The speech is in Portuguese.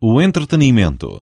o entretenimento.